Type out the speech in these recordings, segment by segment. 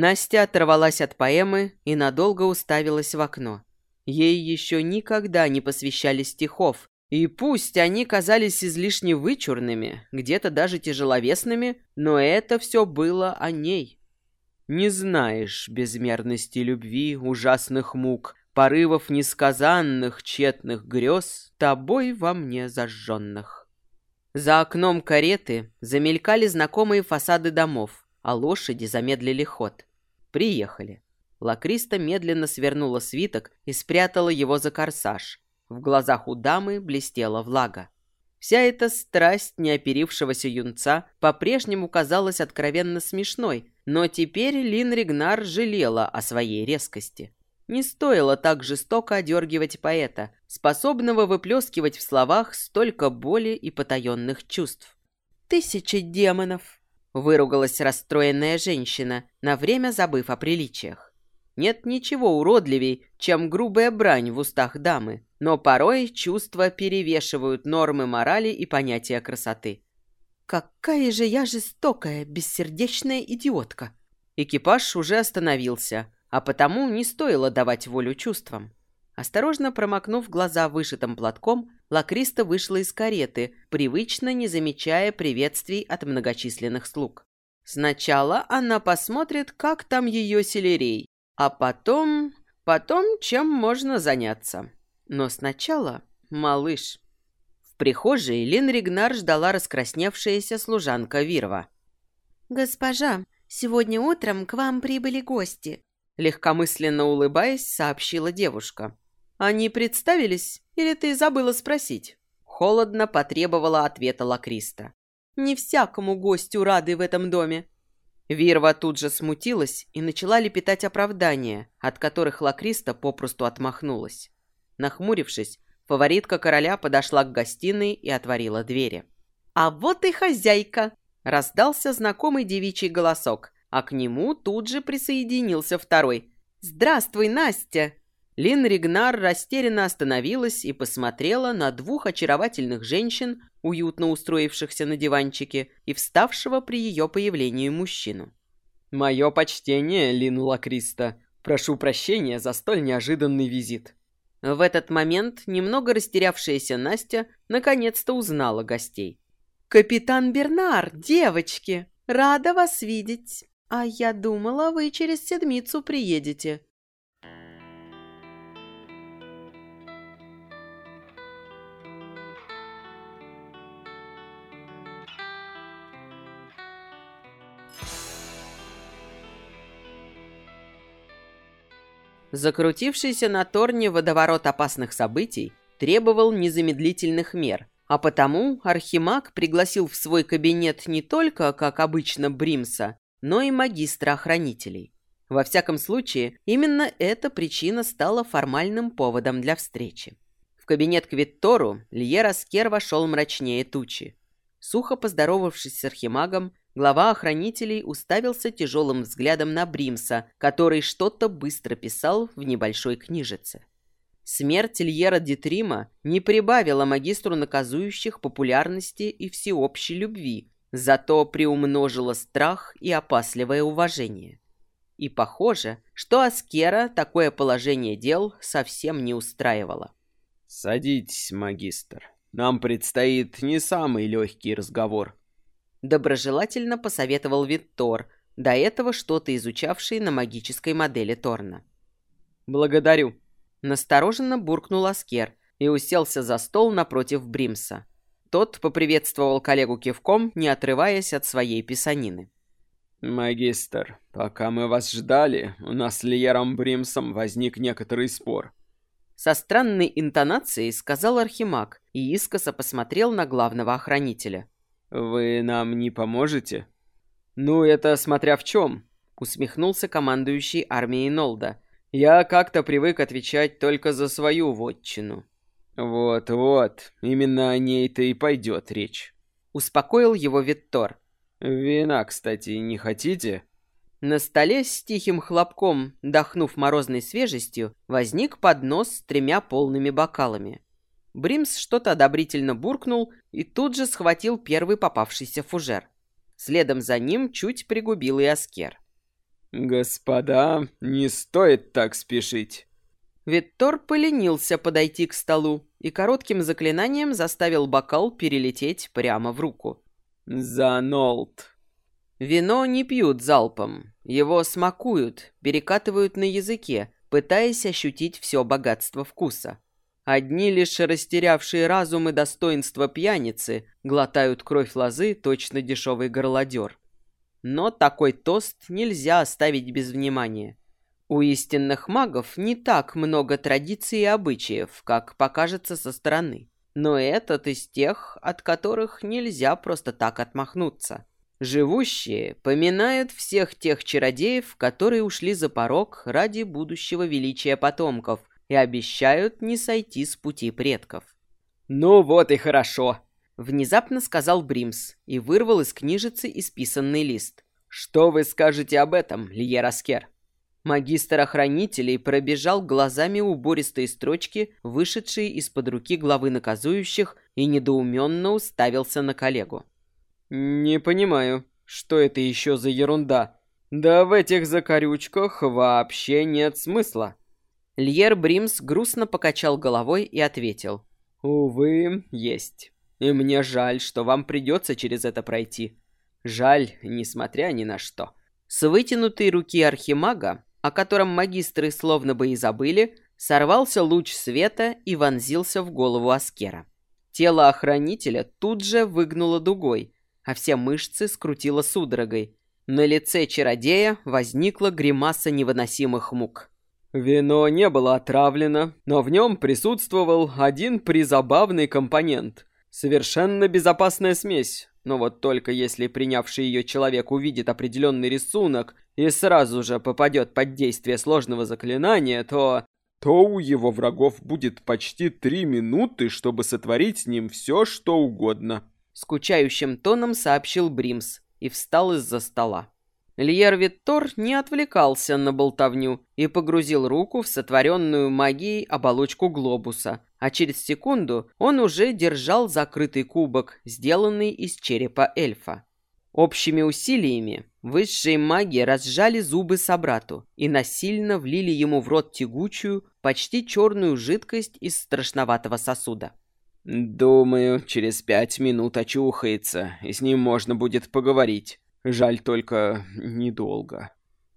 Настя оторвалась от поэмы и надолго уставилась в окно. Ей еще никогда не посвящали стихов, и пусть они казались излишне вычурными, где-то даже тяжеловесными, но это все было о ней. Не знаешь безмерности любви, ужасных мук, порывов несказанных, тщетных грез, тобой во мне зажженных. За окном кареты замелькали знакомые фасады домов, а лошади замедлили ход. Приехали. Лакриста медленно свернула свиток и спрятала его за корсаж. В глазах у дамы блестела влага. Вся эта страсть неоперившегося юнца по-прежнему казалась откровенно смешной, но теперь Лин Ригнар жалела о своей резкости. Не стоило так жестоко одергивать поэта, способного выплескивать в словах столько боли и потаенных чувств. «Тысяча демонов!» — выругалась расстроенная женщина, на время забыв о приличиях. Нет ничего уродливей, чем грубая брань в устах дамы, но порой чувства перевешивают нормы морали и понятия красоты. «Какая же я жестокая, бессердечная идиотка!» Экипаж уже остановился, а потому не стоило давать волю чувствам. Осторожно промокнув глаза вышитым платком, Лакриста вышла из кареты, привычно не замечая приветствий от многочисленных слуг. Сначала она посмотрит, как там ее селерей, а потом... потом чем можно заняться. Но сначала малыш. В прихожей Лин Ригнар ждала раскрасневшаяся служанка Вирва. «Госпожа, сегодня утром к вам прибыли гости», легкомысленно улыбаясь, сообщила девушка. «Они представились? Или ты забыла спросить?» Холодно потребовала ответа Лакриста. «Не всякому гостю рады в этом доме». Вирва тут же смутилась и начала лепетать оправдания, от которых Лакриста попросту отмахнулась. Нахмурившись, Фаворитка короля подошла к гостиной и отворила двери. «А вот и хозяйка!» – раздался знакомый девичий голосок, а к нему тут же присоединился второй. «Здравствуй, Настя!» Лин Ригнар растерянно остановилась и посмотрела на двух очаровательных женщин, уютно устроившихся на диванчике, и вставшего при ее появлении мужчину. «Мое почтение, Лин Лакриста. Прошу прощения за столь неожиданный визит». В этот момент немного растерявшаяся Настя наконец-то узнала гостей. «Капитан Бернар, девочки! Рада вас видеть! А я думала, вы через седмицу приедете». Закрутившийся на Торне водоворот опасных событий требовал незамедлительных мер, а потому Архимаг пригласил в свой кабинет не только, как обычно, Бримса, но и магистра охранителей. Во всяком случае, именно эта причина стала формальным поводом для встречи. В кабинет к Виттору Льер Аскер вошел мрачнее тучи. Сухо поздоровавшись с Архимагом, Глава охранителей уставился тяжелым взглядом на Бримса, который что-то быстро писал в небольшой книжице. Смерть Ильера Дитрима не прибавила магистру наказующих популярности и всеобщей любви, зато приумножила страх и опасливое уважение. И похоже, что Аскера такое положение дел совсем не устраивало. «Садитесь, магистр. Нам предстоит не самый легкий разговор», Доброжелательно посоветовал Виттор, до этого что-то изучавший на магической модели Торна. «Благодарю», — настороженно буркнул Аскер и уселся за стол напротив Бримса. Тот поприветствовал коллегу кивком, не отрываясь от своей писанины. «Магистр, пока мы вас ждали, у нас с Лиером Бримсом возник некоторый спор». Со странной интонацией сказал Архимаг и искоса посмотрел на главного охранителя. «Вы нам не поможете?» «Ну, это смотря в чем», — усмехнулся командующий армией Нолда. «Я как-то привык отвечать только за свою вотчину». «Вот-вот, именно о ней-то и пойдет речь», — успокоил его Виттор. «Вина, кстати, не хотите?» На столе с тихим хлопком, дохнув морозной свежестью, возник поднос с тремя полными бокалами. Бримс что-то одобрительно буркнул и тут же схватил первый попавшийся фужер. Следом за ним чуть пригубил и Аскер. «Господа, не стоит так спешить». Виттор поленился подойти к столу и коротким заклинанием заставил бокал перелететь прямо в руку. «Занолт». Вино не пьют залпом, его смакуют, перекатывают на языке, пытаясь ощутить все богатство вкуса. Одни лишь растерявшие разум и достоинство пьяницы глотают кровь лозы, точно дешевый горлодер. Но такой тост нельзя оставить без внимания. У истинных магов не так много традиций и обычаев, как покажется со стороны. Но этот из тех, от которых нельзя просто так отмахнуться. Живущие поминают всех тех чародеев, которые ушли за порог ради будущего величия потомков и обещают не сойти с пути предков. «Ну вот и хорошо», — внезапно сказал Бримс и вырвал из книжицы исписанный лист. «Что вы скажете об этом, Льер Аскер?» Магистр охранителей пробежал глазами убористые строчки, вышедшие из-под руки главы наказующих, и недоуменно уставился на коллегу. «Не понимаю, что это еще за ерунда? Да в этих закорючках вообще нет смысла». Льер Бримс грустно покачал головой и ответил. «Увы, есть. И мне жаль, что вам придется через это пройти. Жаль, несмотря ни на что». С вытянутой руки архимага, о котором магистры словно бы и забыли, сорвался луч света и вонзился в голову Аскера. Тело охранителя тут же выгнуло дугой, а все мышцы скрутило судорогой. На лице чародея возникла гримаса невыносимых мук. Вино не было отравлено, но в нем присутствовал один призабавный компонент. Совершенно безопасная смесь. Но вот только если принявший ее человек увидит определенный рисунок и сразу же попадет под действие сложного заклинания, то... То у его врагов будет почти три минуты, чтобы сотворить с ним все, что угодно скучающим тоном сообщил Бримс и встал из-за стола. Льер Виттор не отвлекался на болтовню и погрузил руку в сотворенную магией оболочку глобуса, а через секунду он уже держал закрытый кубок, сделанный из черепа эльфа. Общими усилиями высшие маги разжали зубы собрату и насильно влили ему в рот тягучую, почти черную жидкость из страшноватого сосуда. «Думаю, через пять минут очухается, и с ним можно будет поговорить. Жаль только недолго».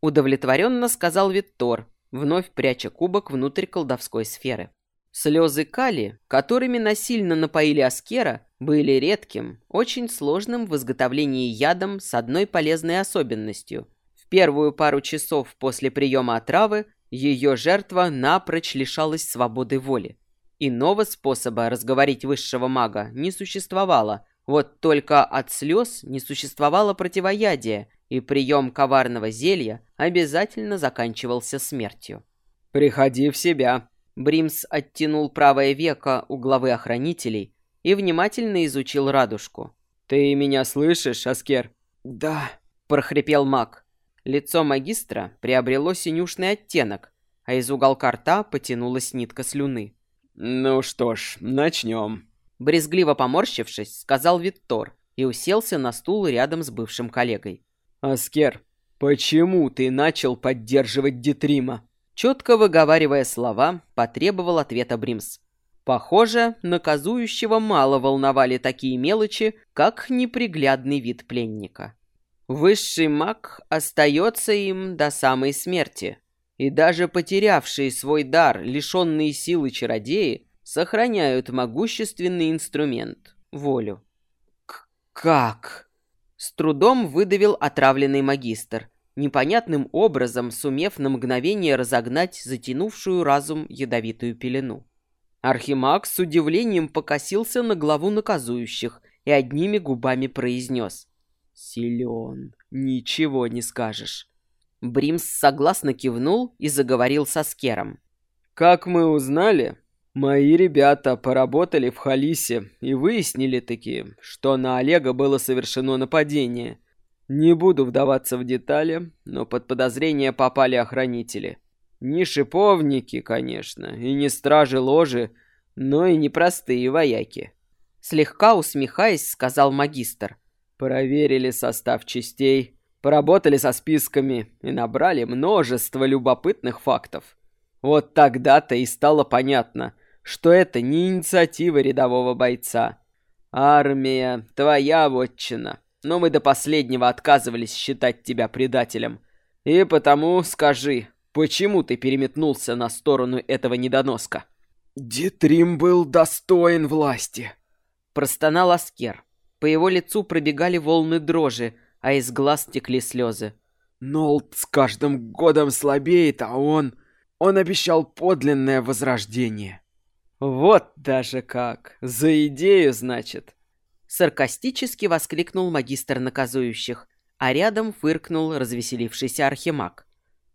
Удовлетворенно сказал Виттор, вновь пряча кубок внутрь колдовской сферы. Слезы Кали, которыми насильно напоили Аскера, были редким, очень сложным в изготовлении ядом с одной полезной особенностью. В первую пару часов после приема отравы ее жертва напрочь лишалась свободы воли. Иного способа разговорить высшего мага не существовало, вот только от слез не существовало противоядия, и прием коварного зелья обязательно заканчивался смертью. «Приходи в себя», Бримс оттянул правое веко у главы охранителей и внимательно изучил радужку. «Ты меня слышишь, Аскер?» «Да», — прохрипел маг. Лицо магистра приобрело синюшный оттенок, а из уголка рта потянулась нитка слюны. «Ну что ж, начнем». Брезгливо поморщившись, сказал Виттор и уселся на стул рядом с бывшим коллегой. «Аскер, почему ты начал поддерживать Детрима?» Четко выговаривая слова, потребовал ответа Бримс. Похоже, наказующего мало волновали такие мелочи, как неприглядный вид пленника. Высший маг остается им до самой смерти, и даже потерявшие свой дар, лишенные силы чародеи, сохраняют могущественный инструмент — волю. К «Как?» С трудом выдавил отравленный магистр, непонятным образом сумев на мгновение разогнать затянувшую разум ядовитую пелену. Архимаг с удивлением покосился на главу наказующих и одними губами произнес. «Силен, ничего не скажешь». Бримс согласно кивнул и заговорил со Скером. «Как мы узнали, мои ребята поработали в Халисе и выяснили таки, что на Олега было совершено нападение. Не буду вдаваться в детали, но под подозрение попали охранители. Не шиповники, конечно, и не стражи ложи, но и непростые вояки». Слегка усмехаясь, сказал магистр. «Проверили состав частей» Поработали со списками и набрали множество любопытных фактов. Вот тогда-то и стало понятно, что это не инициатива рядового бойца. Армия, твоя вотчина. Но мы до последнего отказывались считать тебя предателем. И потому скажи, почему ты переметнулся на сторону этого недоноска? Дитрим был достоин власти. Простонал Аскер. По его лицу пробегали волны дрожи, а из глаз текли слезы. Нолт с каждым годом слабеет, а он... Он обещал подлинное возрождение. Вот даже как. За идею, значит. Саркастически воскликнул магистр наказующих, а рядом фыркнул развеселившийся архимаг.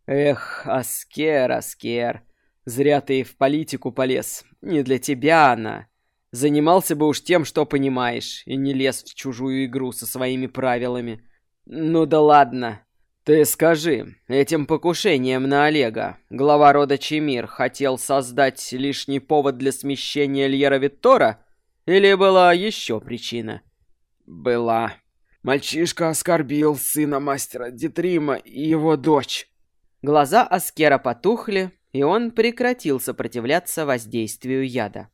Эх, Аскер, Аскер, зря ты в политику полез. Не для тебя она. Занимался бы уж тем, что понимаешь, и не лез в чужую игру со своими правилами. Ну да ладно. Ты скажи, этим покушением на Олега глава рода Чемир хотел создать лишний повод для смещения Льера Виттора? Или была еще причина? Была. Мальчишка оскорбил сына мастера Дитрима и его дочь. Глаза Аскера потухли, и он прекратил сопротивляться воздействию яда.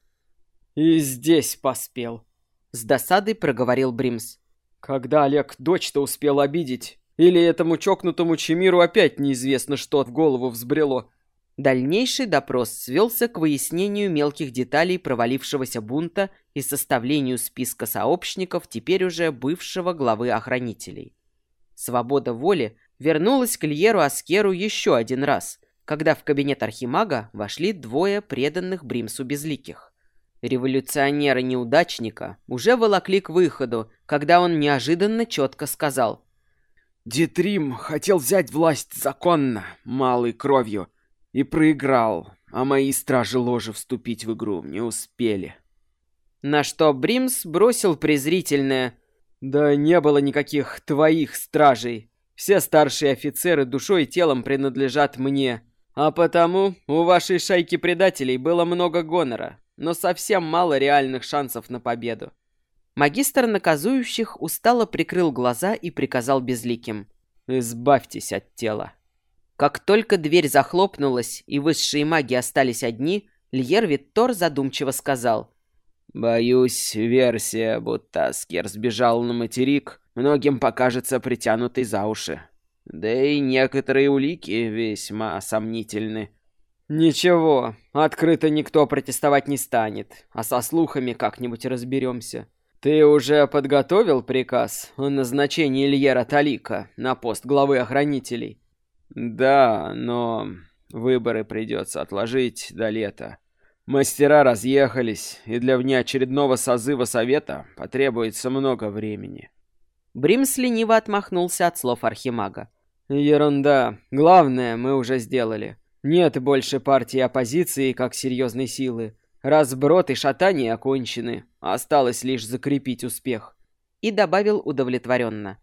«И здесь поспел», — с досадой проговорил Бримс. «Когда Олег дочь-то успел обидеть? Или этому чокнутому Чемиру опять неизвестно что в голову взбрело?» Дальнейший допрос свелся к выяснению мелких деталей провалившегося бунта и составлению списка сообщников теперь уже бывшего главы охранителей. Свобода воли вернулась к Льеру Аскеру еще один раз, когда в кабинет Архимага вошли двое преданных Бримсу безликих. Революционера-неудачника уже волокли к выходу, когда он неожиданно четко сказал. «Дитрим хотел взять власть законно, малой кровью, и проиграл, а мои стражи ложи вступить в игру не успели». На что Бримс бросил презрительное «Да не было никаких твоих стражей. Все старшие офицеры душой и телом принадлежат мне, а потому у вашей шайки предателей было много гонора, но совсем мало реальных шансов на победу. Магистр наказующих устало прикрыл глаза и приказал безликим. «Избавьтесь от тела». Как только дверь захлопнулась и высшие маги остались одни, Льер Виттор задумчиво сказал. «Боюсь, версия, будто Аскер сбежал на материк, многим покажется притянутой за уши. Да и некоторые улики весьма сомнительны. «Ничего, открыто никто протестовать не станет, а со слухами как-нибудь разберемся. Ты уже подготовил приказ о назначении Ильера Талика на пост главы охранителей?» «Да, но выборы придется отложить до лета. Мастера разъехались, и для внеочередного созыва совета потребуется много времени». Бримс лениво отмахнулся от слов Архимага. «Ерунда. Главное мы уже сделали. Нет больше партии оппозиции как серьезной силы. Разброд и шатание окончены. Осталось лишь закрепить успех. И добавил удовлетворенно.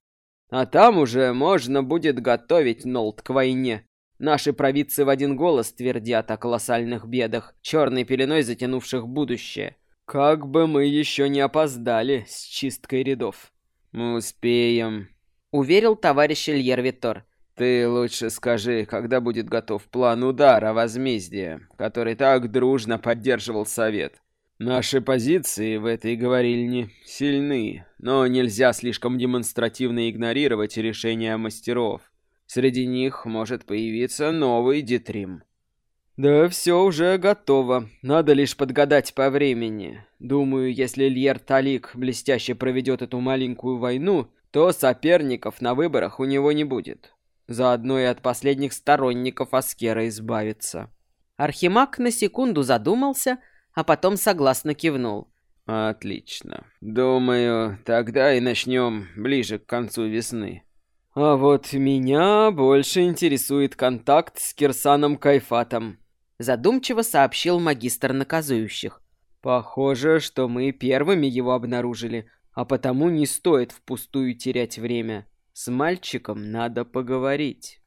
А там уже можно будет готовить Нолт к войне. Наши провидцы в один голос твердят о колоссальных бедах, черной пеленой затянувших будущее. Как бы мы еще не опоздали с чисткой рядов. Мы успеем, уверил товарищ Ильер Витор. Ты лучше скажи, когда будет готов план удара возмездия, который так дружно поддерживал Совет. Наши позиции в этой говорильне сильны, но нельзя слишком демонстративно игнорировать решения мастеров. Среди них может появиться новый Дитрим. Да все уже готово. Надо лишь подгадать по времени. Думаю, если Льер Талик блестяще проведет эту маленькую войну, то соперников на выборах у него не будет. Заодно и от последних сторонников Аскера избавиться. Архимаг на секунду задумался, а потом согласно кивнул. «Отлично. Думаю, тогда и начнем ближе к концу весны». «А вот меня больше интересует контакт с Кирсаном Кайфатом», задумчиво сообщил магистр наказующих. «Похоже, что мы первыми его обнаружили, а потому не стоит впустую терять время». С мальчиком надо поговорить.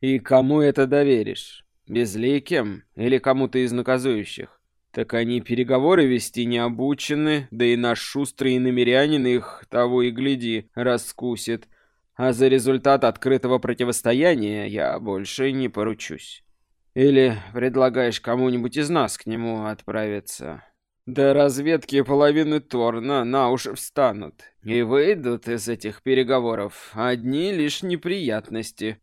И кому это доверишь? Безликим или кому-то из наказующих? Так они переговоры вести не обучены, да и наш шустрый намерянин их, того и гляди, раскусит. а за результат открытого противостояния я больше не поручусь. Или предлагаешь кому-нибудь из нас к нему отправиться? До разведки половины Торна на уши встанут, и выйдут из этих переговоров одни лишь неприятности.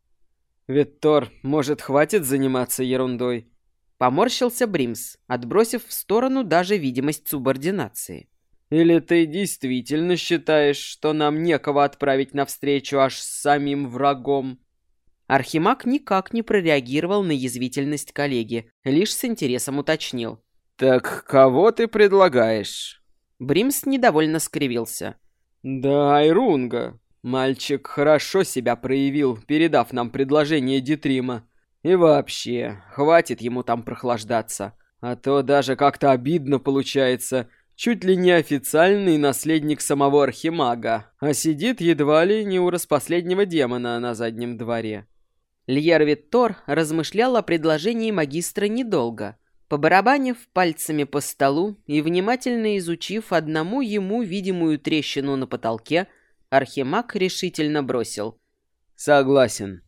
Ведь Тор, может, хватит заниматься ерундой? Поморщился Бримс, отбросив в сторону даже видимость субординации. Или ты действительно считаешь, что нам некого отправить навстречу аж с самим врагом? Архимаг никак не прореагировал на язвительность коллеги, лишь с интересом уточнил. «Так кого ты предлагаешь?» Бримс недовольно скривился. «Да, Айрунга. Мальчик хорошо себя проявил, передав нам предложение Дитрима. И вообще, хватит ему там прохлаждаться. А то даже как-то обидно получается. Чуть ли не официальный наследник самого Архимага, а сидит едва ли не у распоследнего демона на заднем дворе». Льервит Тор размышлял о предложении магистра недолго. Побарабанив пальцами по столу и внимательно изучив одному ему видимую трещину на потолке, Архимаг решительно бросил. «Согласен.